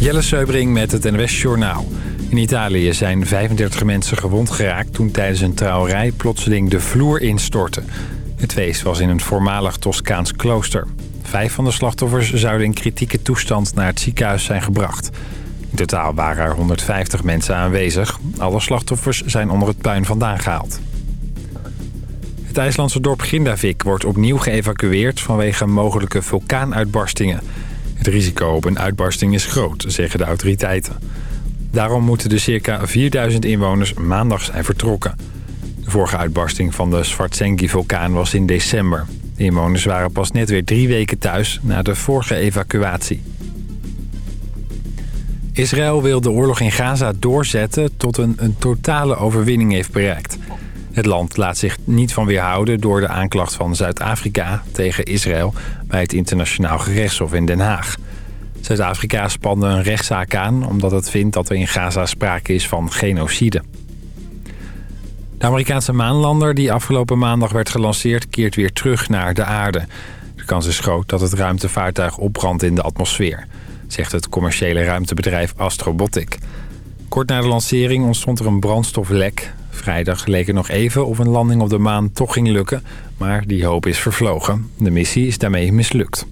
Jelle Seubring met het NWS Journaal. In Italië zijn 35 mensen gewond geraakt toen tijdens een trouwerij plotseling de vloer instortte. Het feest was in een voormalig Toscaans klooster. Vijf van de slachtoffers zouden in kritieke toestand naar het ziekenhuis zijn gebracht. In totaal waren er 150 mensen aanwezig. Alle slachtoffers zijn onder het puin vandaan gehaald. Het IJslandse dorp Grindavik wordt opnieuw geëvacueerd vanwege mogelijke vulkaanuitbarstingen. Het risico op een uitbarsting is groot, zeggen de autoriteiten. Daarom moeten de circa 4000 inwoners maandag zijn vertrokken. De vorige uitbarsting van de Svartsengi-vulkaan was in december. De inwoners waren pas net weer drie weken thuis na de vorige evacuatie. Israël wil de oorlog in Gaza doorzetten tot een, een totale overwinning heeft bereikt. Het land laat zich niet van weerhouden door de aanklacht van Zuid-Afrika tegen Israël bij het internationaal gerechtshof in Den Haag. Zuid-Afrika spande een rechtszaak aan omdat het vindt dat er in Gaza sprake is van genocide. De Amerikaanse maanlander die afgelopen maandag werd gelanceerd keert weer terug naar de aarde. De kans is groot dat het ruimtevaartuig opbrandt in de atmosfeer, zegt het commerciële ruimtebedrijf Astrobotic. Kort na de lancering ontstond er een brandstoflek. Vrijdag leek er nog even of een landing op de maan toch ging lukken, maar die hoop is vervlogen. De missie is daarmee mislukt.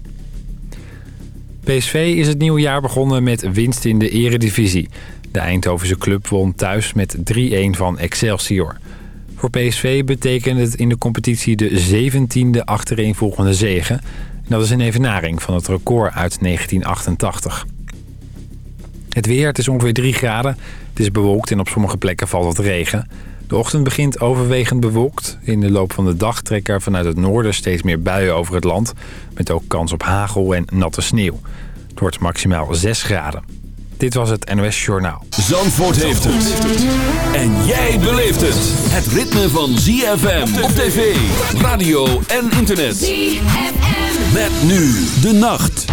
PSV is het nieuwe jaar begonnen met winst in de eredivisie. De Eindhovense club won thuis met 3-1 van Excelsior. Voor PSV betekent het in de competitie de 17e achtereenvolgende zege. En dat is een evenaring van het record uit 1988. Het weer, het is ongeveer 3 graden. Het is bewolkt en op sommige plekken valt wat regen. De ochtend begint overwegend bewolkt. In de loop van de dag trekken er vanuit het noorden steeds meer buien over het land. Met ook kans op hagel en natte sneeuw. Het wordt maximaal 6 graden. Dit was het NOS Journaal. Zandvoort heeft het. En jij beleeft het. Het ritme van ZFM op tv, radio en internet. ZFM. Met nu de nacht.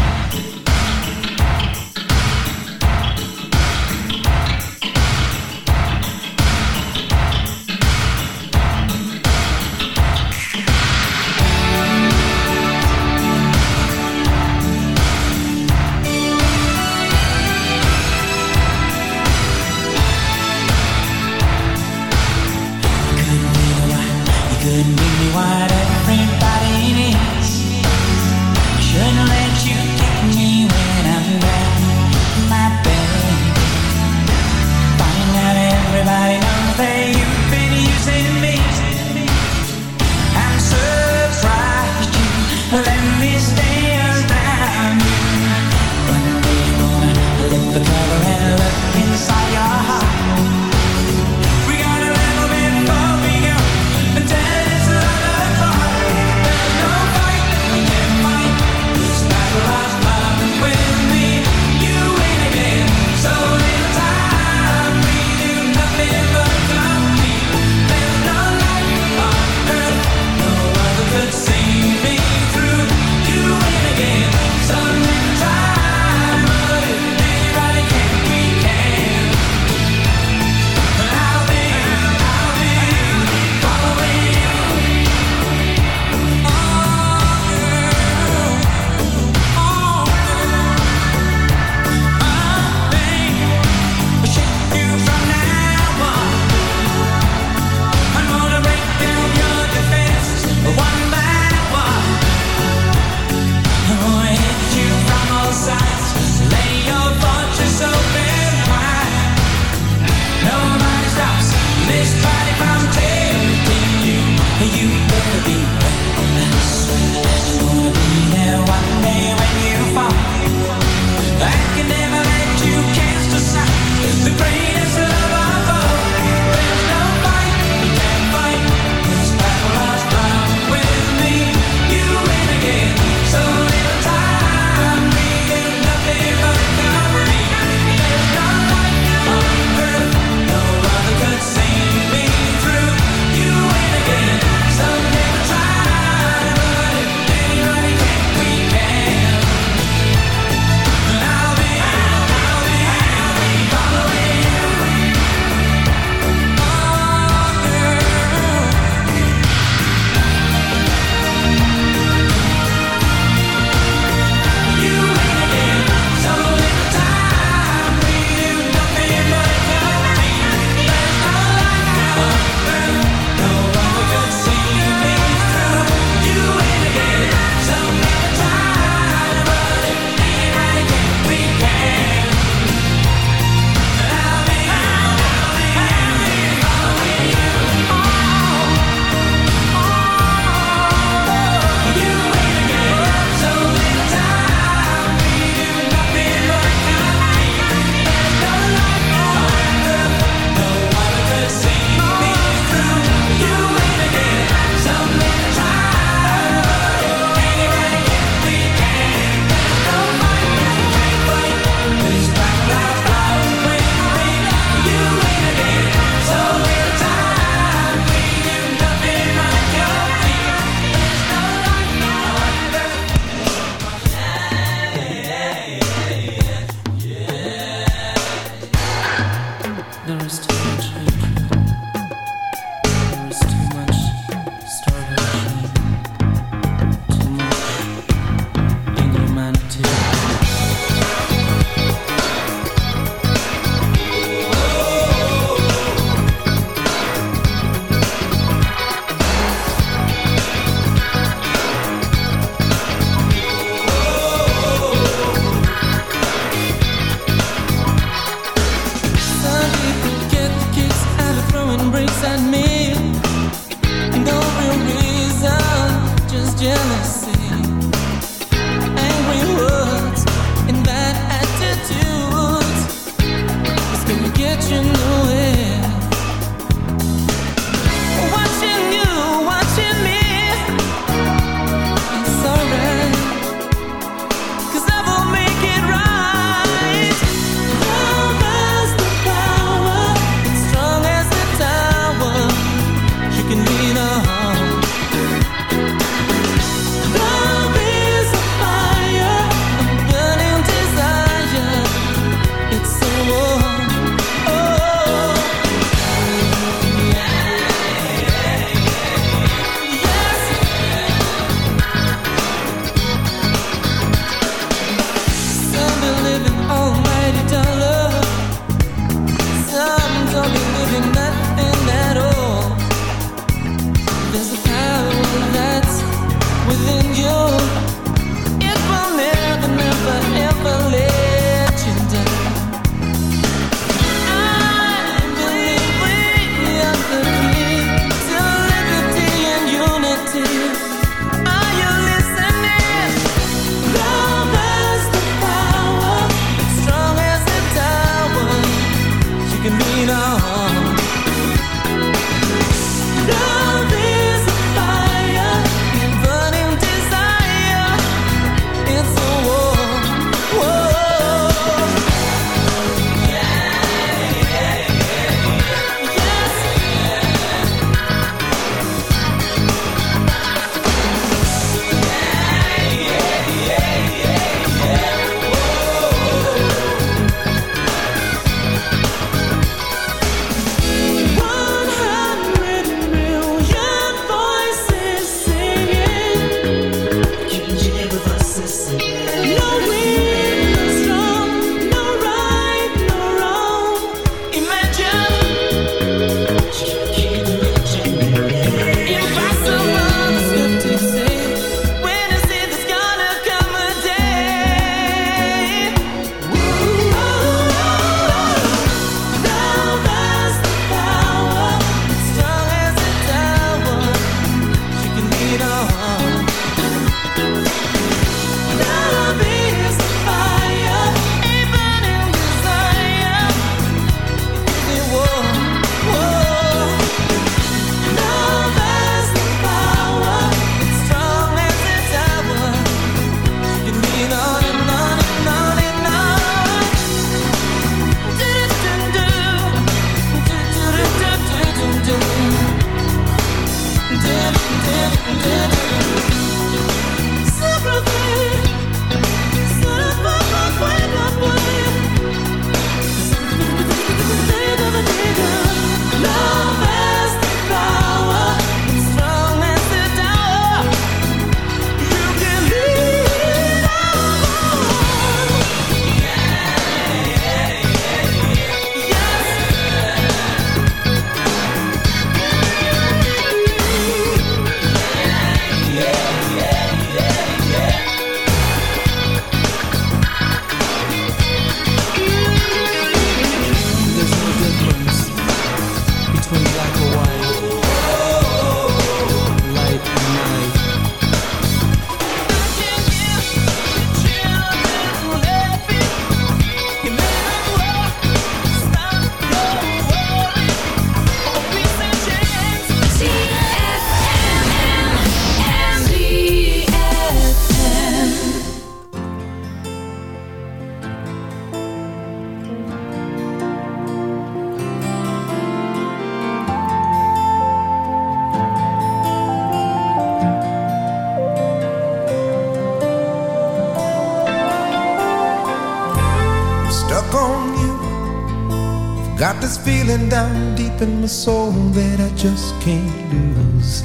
Feeling down deep in my soul that I just can't lose.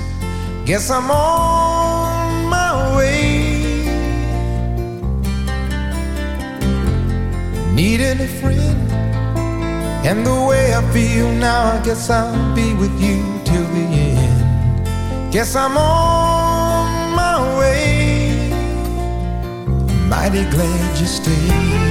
Guess I'm on my way. Needing a friend. And the way I feel now, I guess I'll be with you till the end. Guess I'm on my way. Mighty glad you stayed.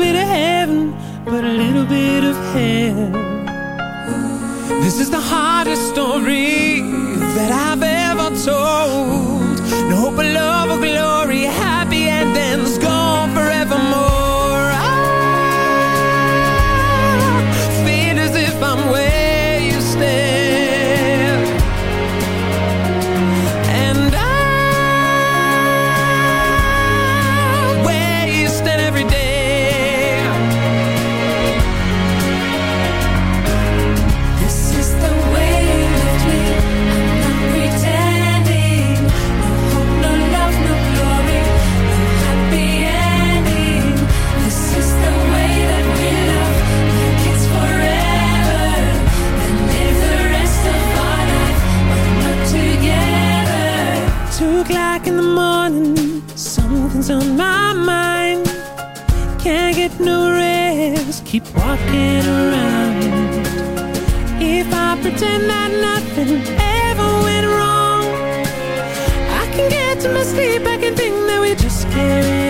bit of heaven, but a little bit of hell. This is the hardest story that I've ever told. No hope of love or glory. get around. If I pretend that nothing ever went wrong, I can get to my sleep, I can think that we just get it.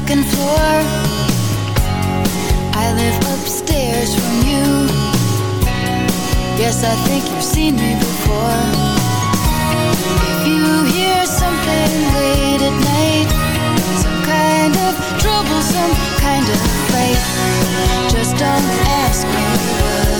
second floor. I live upstairs from you. Guess I think you've seen me before. If you hear something late at night Some kind of trouble, some kind of fight Just don't ask me what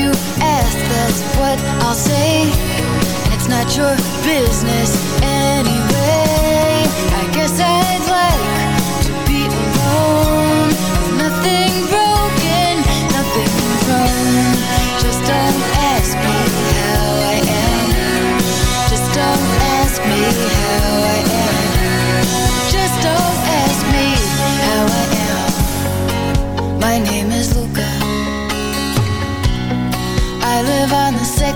you ask, that's what I'll say. And it's not your business anyway.